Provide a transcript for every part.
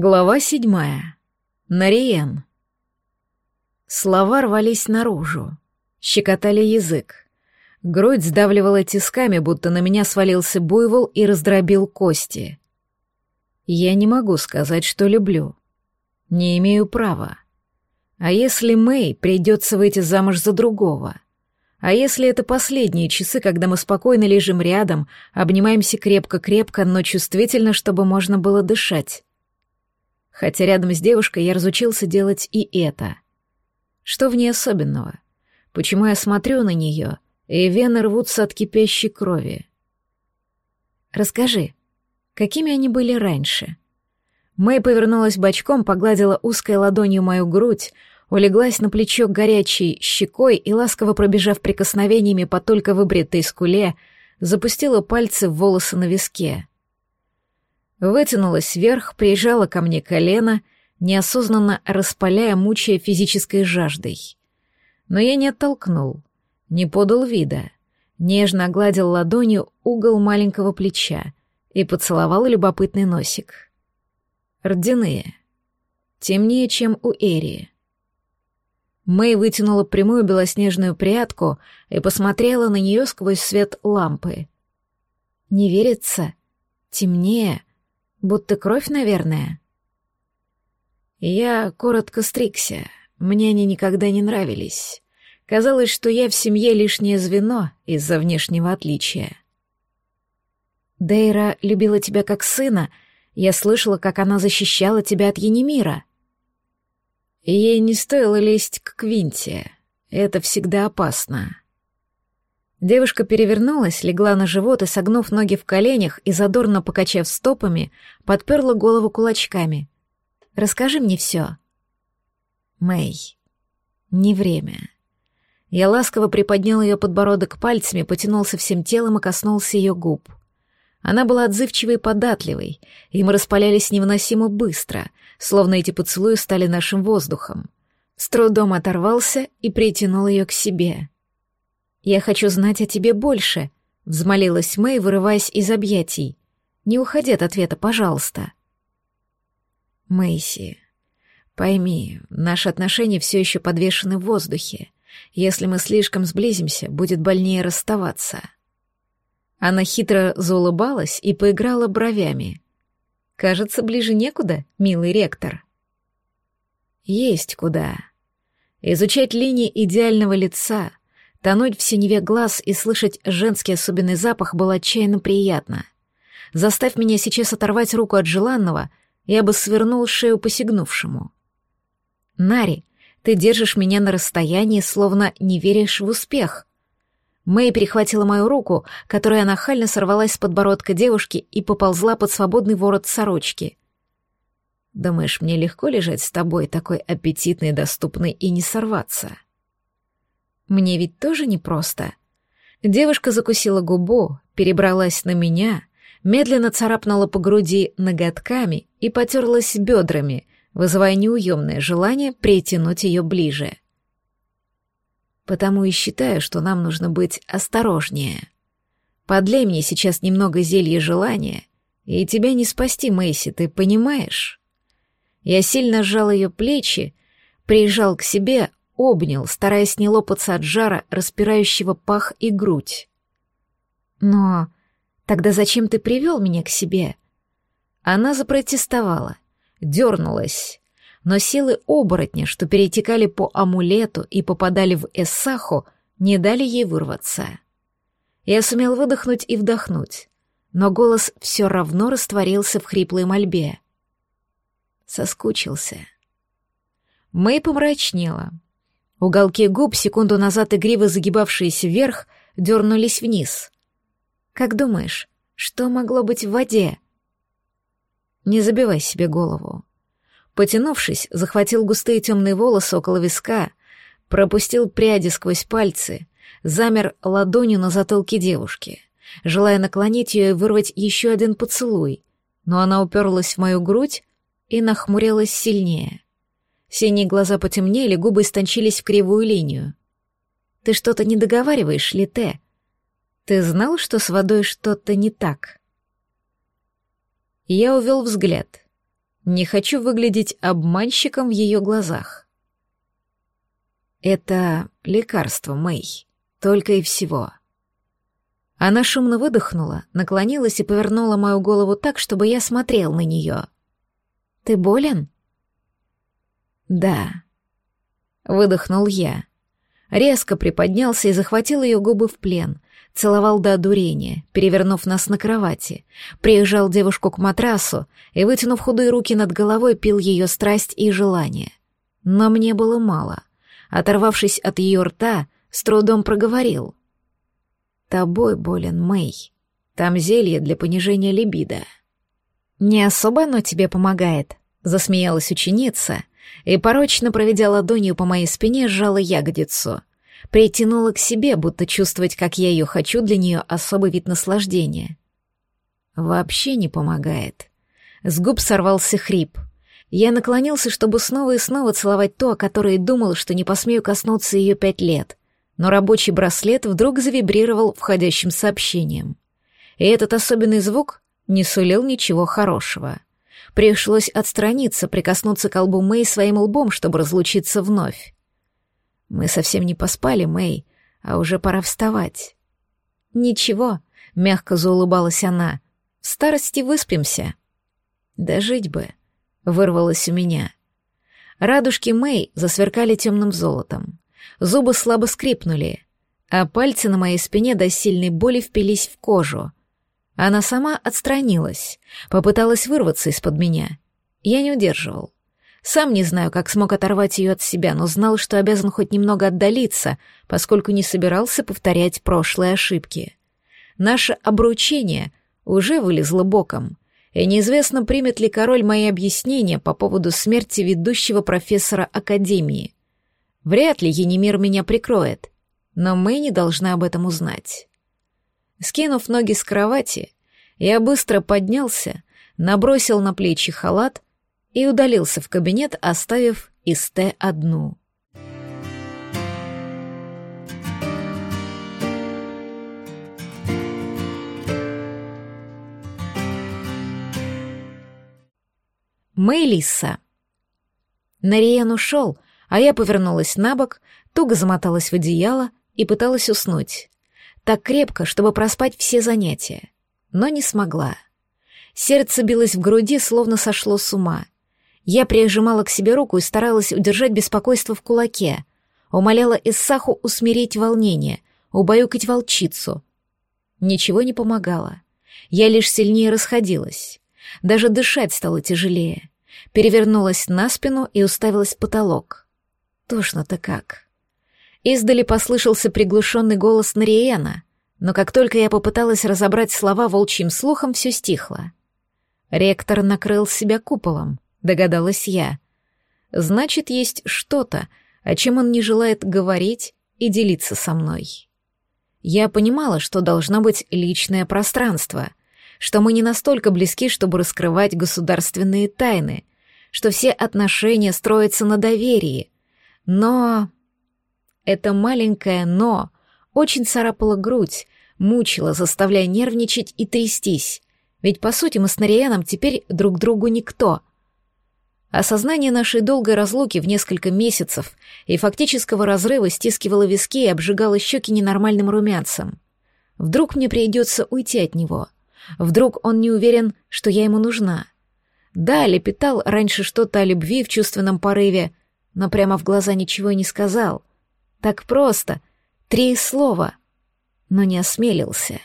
Глава седьмая. Нариен. Слова рвались наружу, щекотали язык. Грудь сдавливала тисками, будто на меня свалился буйвол и раздробил кости. Я не могу сказать, что люблю. Не имею права. А если Мэй придется выйти замуж за другого? А если это последние часы, когда мы спокойно лежим рядом, обнимаемся крепко-крепко, но чувствительно, чтобы можно было дышать? Хотя рядом с девушкой я разучился делать и это. Что в ней особенного? Почему я смотрю на нее, и вены рвутся от кипящей крови? Расскажи, какими они были раньше? Мэй повернулась бочком, погладила узкой ладонью мою грудь, улеглась на плечо горячей щекой и, ласково пробежав прикосновениями по только выбритой скуле, запустила пальцы в волосы на виске вытянулась вверх, прижала ко мне колено, неосознанно распаляя, мучая физической жаждой. Но я не оттолкнул, не подал вида, нежно огладил ладонью угол маленького плеча и поцеловал любопытный носик. Родяные. Темнее, чем у Эри. Мэй вытянула прямую белоснежную прядку и посмотрела на нее сквозь свет лампы. «Не верится? Темнее?» Будто кровь, наверное. Я коротко стригся. Мне они никогда не нравились. Казалось, что я в семье лишнее звено из-за внешнего отличия. Дейра любила тебя как сына. Я слышала, как она защищала тебя от Енимира. Ей не стоило лезть к Квинте. Это всегда опасно. Девушка перевернулась, легла на живот и, согнув ноги в коленях и задорно покачав стопами, подперла голову кулачками. «Расскажи мне все». «Мэй, не время». Я ласково приподнял ее подбородок пальцами, потянулся всем телом и коснулся ее губ. Она была отзывчивой и податливой, и мы распалялись невыносимо быстро, словно эти поцелуи стали нашим воздухом. С трудом оторвался и притянул ее к себе. «Я хочу знать о тебе больше», — взмолилась Мэй, вырываясь из объятий. «Не уходи от ответа, пожалуйста». «Мэйси, пойми, наши отношения все еще подвешены в воздухе. Если мы слишком сблизимся, будет больнее расставаться». Она хитро заулыбалась и поиграла бровями. «Кажется, ближе некуда, милый ректор». «Есть куда. Изучать линии идеального лица, Тонуть в синеве глаз и слышать женский особенный запах было отчаянно приятно. Заставь меня сейчас оторвать руку от желанного, я бы свернул шею посягнувшему. Нари, ты держишь меня на расстоянии, словно не веришь в успех. Мэй перехватила мою руку, которая нахально сорвалась с подбородка девушки и поползла под свободный ворот сорочки. Думаешь, мне легко лежать с тобой, такой аппетитной, доступной и не сорваться?» Мне ведь тоже непросто. Девушка закусила губу, перебралась на меня, медленно царапнула по груди ноготками и потерлась бедрами, вызывая неуемное желание притянуть ее ближе. Потому и считаю, что нам нужно быть осторожнее. Подлей мне сейчас немного зелья желания, и тебя не спасти, Мэйси, ты понимаешь? Я сильно сжал ее плечи, прижал к себе, обнял, стараясь не лопаться от жара, распирающего пах и грудь. «Но тогда зачем ты привел меня к себе?» Она запротестовала, дернулась, но силы оборотня, что перетекали по амулету и попадали в Эссаху, не дали ей вырваться. Я сумел выдохнуть и вдохнуть, но голос все равно растворился в хриплой мольбе. Соскучился. Мэй помрачнела, Уголки губ, секунду назад игриво загибавшиеся вверх, дернулись вниз. «Как думаешь, что могло быть в воде?» «Не забивай себе голову». Потянувшись, захватил густые темные волосы около виска, пропустил пряди сквозь пальцы, замер ладонью на затылке девушки, желая наклонить ее и вырвать еще один поцелуй, но она уперлась в мою грудь и нахмурилась сильнее. Синие глаза потемнели, губы истончились в кривую линию. «Ты что-то не договариваешь, Лите? Ты знал, что с водой что-то не так?» Я увел взгляд. Не хочу выглядеть обманщиком в ее глазах. Это лекарство, Мэй. Только и всего. Она шумно выдохнула, наклонилась и повернула мою голову так, чтобы я смотрел на нее. «Ты болен?» «Да», — выдохнул я. Резко приподнялся и захватил ее губы в плен, целовал до одурения, перевернув нас на кровати, приезжал девушку к матрасу и, вытянув худые руки над головой, пил ее страсть и желание. Но мне было мало. Оторвавшись от ее рта, с трудом проговорил. Тобой болен Мэй. Там зелье для понижения либидо. Не особо оно тебе помогает, засмеялась ученица и, порочно проведя ладонью по моей спине, сжала ягодицу. Притянула к себе, будто чувствовать, как я ее хочу, для нее особый вид наслаждения. Вообще не помогает. С губ сорвался хрип. Я наклонился, чтобы снова и снова целовать то, о которой думал, что не посмею коснуться ее пять лет но рабочий браслет вдруг завибрировал входящим сообщением. И этот особенный звук не сулил ничего хорошего. Пришлось отстраниться, прикоснуться к колбу Мэй своим лбом, чтобы разлучиться вновь. Мы совсем не поспали, Мэй, а уже пора вставать. Ничего, мягко заулыбалась она. В старости выспимся. Да жить бы, вырвалось у меня. Радужки Мэй засверкали темным золотом. Зубы слабо скрипнули, а пальцы на моей спине до сильной боли впились в кожу. Она сама отстранилась, попыталась вырваться из-под меня. Я не удерживал. Сам не знаю, как смог оторвать ее от себя, но знал, что обязан хоть немного отдалиться, поскольку не собирался повторять прошлые ошибки. Наше обручение уже вылезло боком, и неизвестно, примет ли король мои объяснения по поводу смерти ведущего профессора Академии. Вряд ли Енимир меня прикроет, но мы не должны об этом узнать. Скинув ноги с кровати, я быстро поднялся, набросил на плечи халат и удалился в кабинет, оставив Исте одну. Мэйлиса. Нариен ушел, а я повернулась на бок, туго замоталась в одеяло и пыталась уснуть. Так крепко, чтобы проспать все занятия. Но не смогла. Сердце билось в груди, словно сошло с ума. Я прижимала к себе руку и старалась удержать беспокойство в кулаке. Умоляла Иссаху усмирить волнение, убаюкать волчицу. Ничего не помогало. Я лишь сильнее расходилась. Даже дышать стало тяжелее. Перевернулась на спину и уставилась в потолок. Тошно-то как. Издали послышался приглушенный голос Нариэна, но как только я попыталась разобрать слова волчьим слухом, все стихло. Ректор накрыл себя куполом, догадалась я. Значит, есть что-то, о чем он не желает говорить и делиться со мной. Я понимала, что должно быть личное пространство, что мы не настолько близки, чтобы раскрывать государственные тайны, что все отношения строятся на доверии — но... Это маленькое «но» очень царапало грудь, мучило, заставляя нервничать и трястись. Ведь, по сути, мы с Нарианом теперь друг другу никто. Осознание нашей долгой разлуки в несколько месяцев и фактического разрыва стискивало виски и обжигало щеки ненормальным румянцем. Вдруг мне придется уйти от него. Вдруг он не уверен, что я ему нужна. Да, лепетал раньше что-то о любви в чувственном порыве, но прямо в глаза ничего не сказал. Так просто. Три слова. Но не осмелился.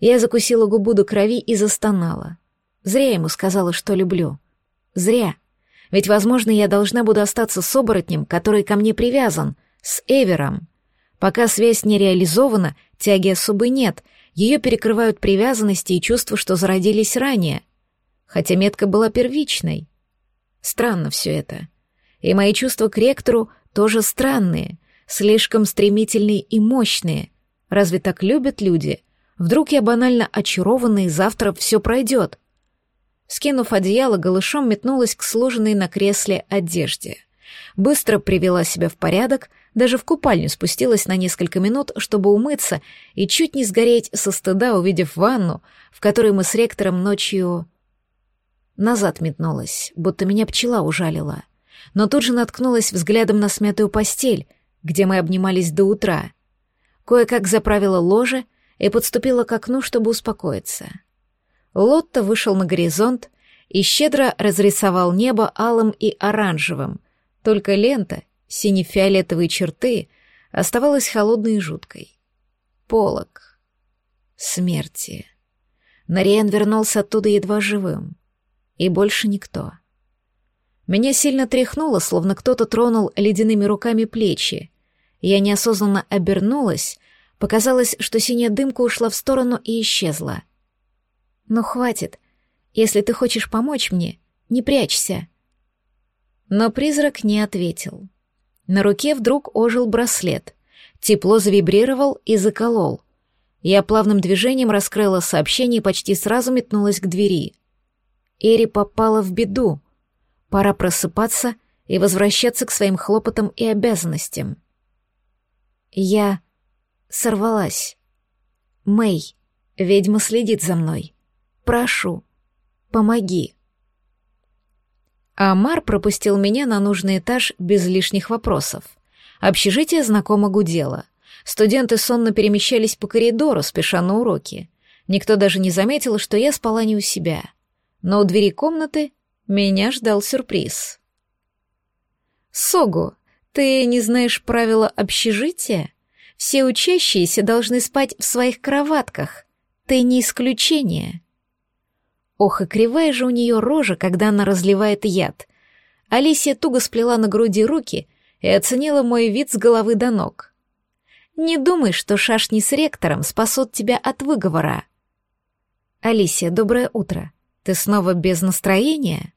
Я закусила губу до крови и застонала. Зря ему сказала, что люблю. Зря. Ведь, возможно, я должна буду остаться с оборотнем, который ко мне привязан, с Эвером. Пока связь не реализована, тяги особой нет, ее перекрывают привязанности и чувства, что зародились ранее. Хотя метка была первичной. Странно все это. И мои чувства к ректору тоже странные, слишком стремительные и мощные. Разве так любят люди? Вдруг я банально очарованный, и завтра все пройдет. Скинув одеяло, голышом метнулась к сложенной на кресле одежде. Быстро привела себя в порядок, даже в купальню спустилась на несколько минут, чтобы умыться и чуть не сгореть со стыда, увидев ванну, в которой мы с ректором ночью... назад метнулась, будто меня пчела ужалила, но тут же наткнулась взглядом на смятую постель, где мы обнимались до утра. Кое-как заправила ложе и подступила к окну, чтобы успокоиться. Лотто вышел на горизонт и щедро разрисовал небо алым и оранжевым, только лента, сине-фиолетовые черты, оставалась холодной и жуткой. Полок. Смерти. Нариен вернулся оттуда едва живым. И больше никто. Меня сильно тряхнуло, словно кто-то тронул ледяными руками плечи. Я неосознанно обернулась, показалось, что синяя дымка ушла в сторону и исчезла. «Ну хватит. Если ты хочешь помочь мне, не прячься». Но призрак не ответил. На руке вдруг ожил браслет. Тепло завибрировал и заколол. Я плавным движением раскрыла сообщение и почти сразу метнулась к двери. Эри попала в беду. Пора просыпаться и возвращаться к своим хлопотам и обязанностям. Я сорвалась. Мэй, ведьма следит за мной. Прошу, помоги. Амар пропустил меня на нужный этаж без лишних вопросов. Общежитие знакомо гудело. Студенты сонно перемещались по коридору, спеша на уроки. Никто даже не заметил, что я спала не у себя. Но у двери комнаты меня ждал сюрприз. «Согу, ты не знаешь правила общежития? Все учащиеся должны спать в своих кроватках. Ты не исключение». Ох, и кривая же у нее рожа, когда она разливает яд. Алисия туго сплела на груди руки и оценила мой вид с головы до ног. «Не думай, что шашни с ректором спасут тебя от выговора». «Алисия, доброе утро. Ты снова без настроения?»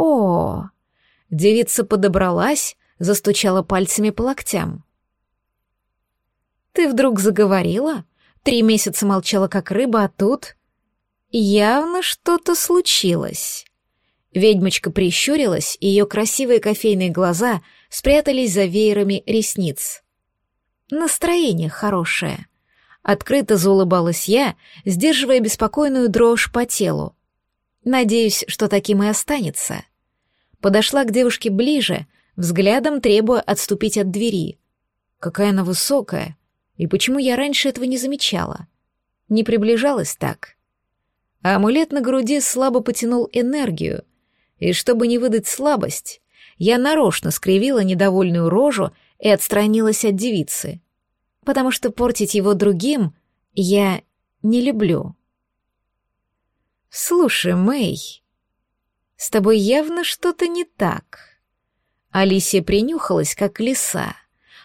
«О!» Девица подобралась, застучала пальцами по локтям. «Ты вдруг заговорила? Три месяца молчала, как рыба, а тут...» Явно что-то случилось. Ведьмочка прищурилась, и ее красивые кофейные глаза спрятались за веерами ресниц. Настроение хорошее. Открыто заулыбалась я, сдерживая беспокойную дрожь по телу. Надеюсь, что таким и останется. Подошла к девушке ближе, взглядом требуя отступить от двери. Какая она высокая, и почему я раньше этого не замечала? Не приближалась так а амулет на груди слабо потянул энергию, и чтобы не выдать слабость, я нарочно скривила недовольную рожу и отстранилась от девицы, потому что портить его другим я не люблю. «Слушай, Мэй, с тобой явно что-то не так». Алисия принюхалась, как лиса,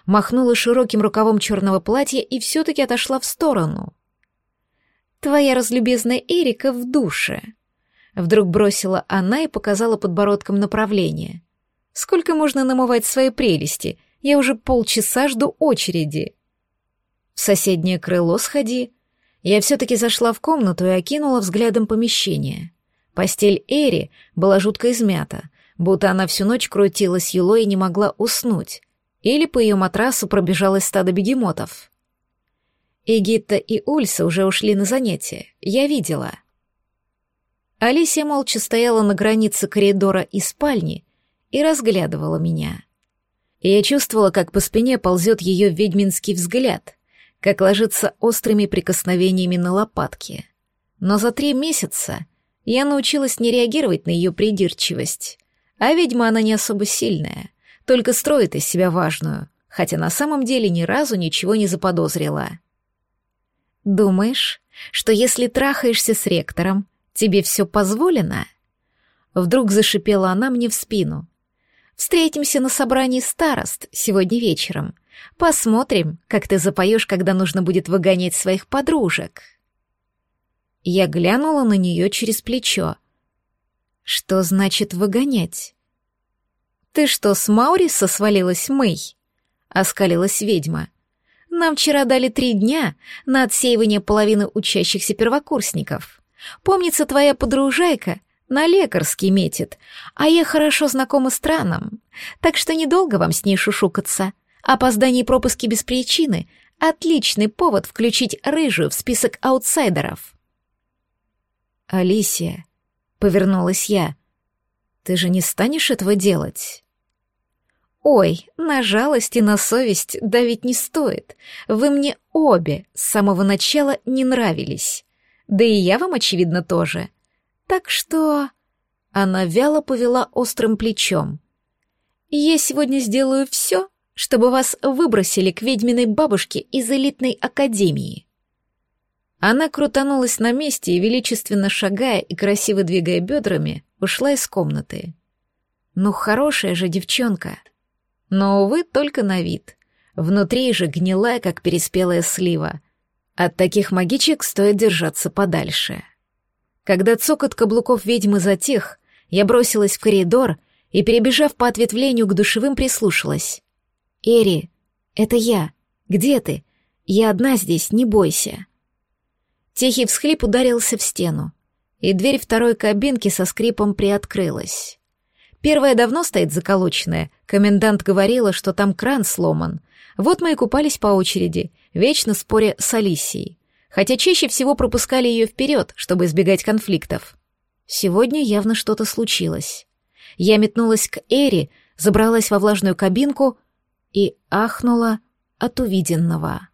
махнула широким рукавом черного платья и все-таки отошла в сторону — Твоя разлюбезная Эрика в душе. Вдруг бросила она и показала подбородком направление. Сколько можно намывать свои прелести? Я уже полчаса жду очереди. В соседнее крыло сходи. Я все-таки зашла в комнату и окинула взглядом помещение. Постель Эри была жутко измята, будто она всю ночь крутилась юлой и не могла уснуть. Или по ее матрасу пробежалось стадо бегемотов. Эгитта и Ульса уже ушли на занятия. Я видела. Алисия молча стояла на границе коридора и спальни и разглядывала меня. Я чувствовала, как по спине ползет ее ведьминский взгляд, как ложится острыми прикосновениями на лопатки. Но за три месяца я научилась не реагировать на ее придирчивость. А ведьма она не особо сильная, только строит из себя важную, хотя на самом деле ни разу ничего не заподозрила. Думаешь, что если трахаешься с ректором, тебе все позволено? Вдруг зашипела она мне в спину. Встретимся на собрании старост сегодня вечером. Посмотрим, как ты запоешь, когда нужно будет выгонять своих подружек. Я глянула на нее через плечо. Что значит выгонять? Ты что, с Мауриса свалилась, Мэй? Оскалилась ведьма. Нам вчера дали три дня на отсеивание половины учащихся первокурсников. Помнится, твоя подружайка на лекарский метит, а я хорошо знакома с Траном, так что недолго вам с ней шушукаться. Опоздание и пропуски без причины — отличный повод включить рыжую в список аутсайдеров. Алисия, — повернулась я. «Ты же не станешь этого делать?» «Ой, на жалость и на совесть давить не стоит. Вы мне обе с самого начала не нравились. Да и я вам, очевидно, тоже. Так что...» Она вяло повела острым плечом. «Я сегодня сделаю все, чтобы вас выбросили к ведьминой бабушке из элитной академии». Она крутанулась на месте и, величественно шагая и красиво двигая бедрами, ушла из комнаты. «Ну, хорошая же девчонка!» Но, увы, только на вид. Внутри же гнилая, как переспелая слива. От таких магичек стоит держаться подальше. Когда цокот каблуков ведьмы затих, я бросилась в коридор и, перебежав по ответвлению к душевым, прислушалась. «Эри, это я. Где ты? Я одна здесь, не бойся». Тихий всхлип ударился в стену, и дверь второй кабинки со скрипом приоткрылась. Первая давно стоит заколоченная. Комендант говорила, что там кран сломан. Вот мы и купались по очереди, вечно споря с Алисией. Хотя чаще всего пропускали ее вперед, чтобы избегать конфликтов. Сегодня явно что-то случилось. Я метнулась к Эри, забралась во влажную кабинку и ахнула от увиденного.